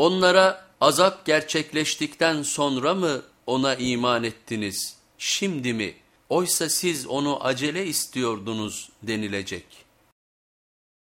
Onlara azap gerçekleştikten sonra mı ona iman ettiniz, şimdi mi? Oysa siz onu acele istiyordunuz denilecek.''